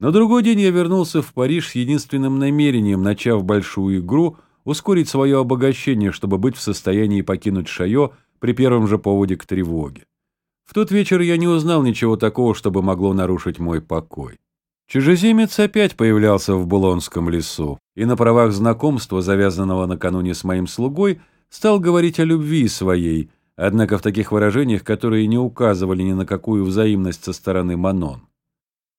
На другой день я вернулся в Париж с единственным намерением, начав большую игру, ускорить свое обогащение, чтобы быть в состоянии покинуть Шайо при первом же поводе к тревоге. В тот вечер я не узнал ничего такого, чтобы могло нарушить мой покой. Чужеземец опять появлялся в Булонском лесу, и на правах знакомства, завязанного накануне с моим слугой, стал говорить о любви своей, однако в таких выражениях, которые не указывали ни на какую взаимность со стороны Манон.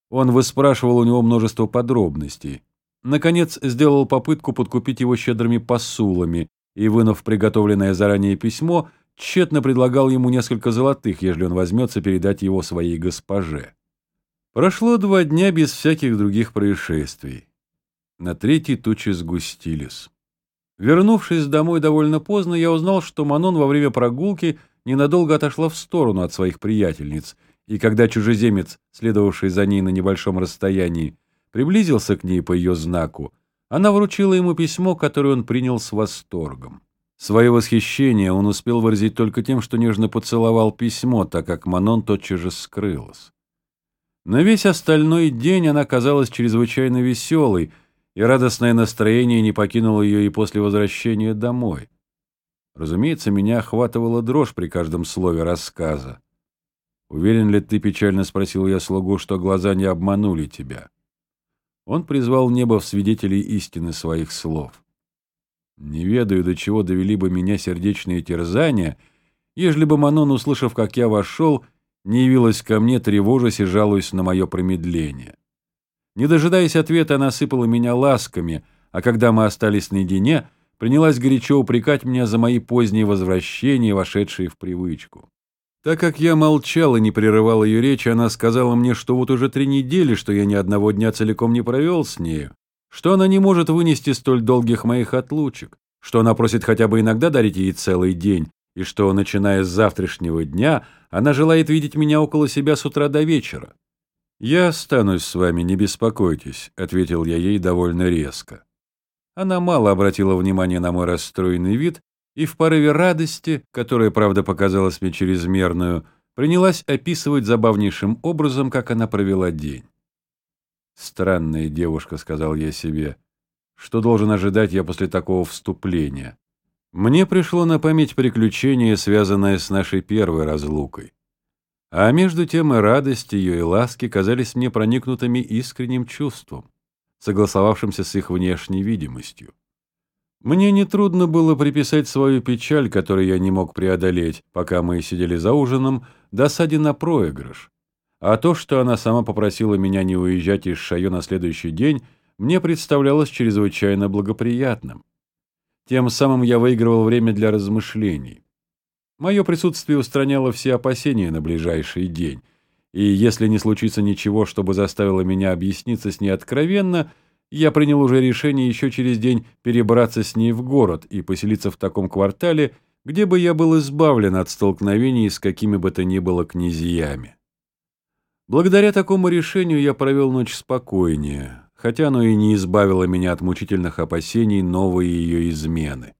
Он выспрашивал у него множество подробностей. Наконец, сделал попытку подкупить его щедрыми посулами и, вынув приготовленное заранее письмо, тщетно предлагал ему несколько золотых, ежели он возьмется передать его своей госпоже. Прошло два дня без всяких других происшествий. На третий тучи сгустились. Вернувшись домой довольно поздно, я узнал, что Манон во время прогулки ненадолго отошла в сторону от своих приятельниц — и когда чужеземец, следовавший за ней на небольшом расстоянии, приблизился к ней по ее знаку, она вручила ему письмо, которое он принял с восторгом. Свое восхищение он успел выразить только тем, что нежно поцеловал письмо, так как Манон тотчас же скрылась. На весь остальной день она казалась чрезвычайно веселой, и радостное настроение не покинуло ее и после возвращения домой. Разумеется, меня охватывала дрожь при каждом слове рассказа. «Уверен ли ты, — печально спросил я слугу, — что глаза не обманули тебя?» Он призвал небо в свидетелей истины своих слов. «Не ведаю, до чего довели бы меня сердечные терзания, ежели бы Манон, услышав, как я вошел, не явилась ко мне, тревожась и жалуясь на мое промедление. Не дожидаясь ответа, она сыпала меня ласками, а когда мы остались наедине, принялась горячо упрекать меня за мои поздние возвращения, вошедшие в привычку. Так как я молчал и не прерывал ее речь, она сказала мне, что вот уже три недели, что я ни одного дня целиком не провел с нею, что она не может вынести столь долгих моих отлучек, что она просит хотя бы иногда дарить ей целый день, и что, начиная с завтрашнего дня, она желает видеть меня около себя с утра до вечера. «Я останусь с вами, не беспокойтесь», — ответил я ей довольно резко. Она мало обратила внимания на мой расстроенный вид и в порыве радости, которая, правда, показалась мне чрезмерную, принялась описывать забавнейшим образом, как она провела день. «Странная девушка», — сказал я себе. «Что должен ожидать я после такого вступления?» Мне пришло на память приключение, связанное с нашей первой разлукой. А между тем и радость ее, и ласки казались мне проникнутыми искренним чувством, согласовавшимся с их внешней видимостью. Мне нетрудно было приписать свою печаль, которую я не мог преодолеть, пока мы сидели за ужином, досаде на проигрыш. А то, что она сама попросила меня не уезжать из Шайо на следующий день, мне представлялось чрезвычайно благоприятным. Тем самым я выигрывал время для размышлений. Мое присутствие устраняло все опасения на ближайший день, и если не случится ничего, чтобы заставило меня объясниться с ней откровенно – я принял уже решение еще через день перебраться с ней в город и поселиться в таком квартале, где бы я был избавлен от столкновений с какими бы то ни было князьями. Благодаря такому решению я провел ночь спокойнее, хотя оно и не избавило меня от мучительных опасений новой ее измены.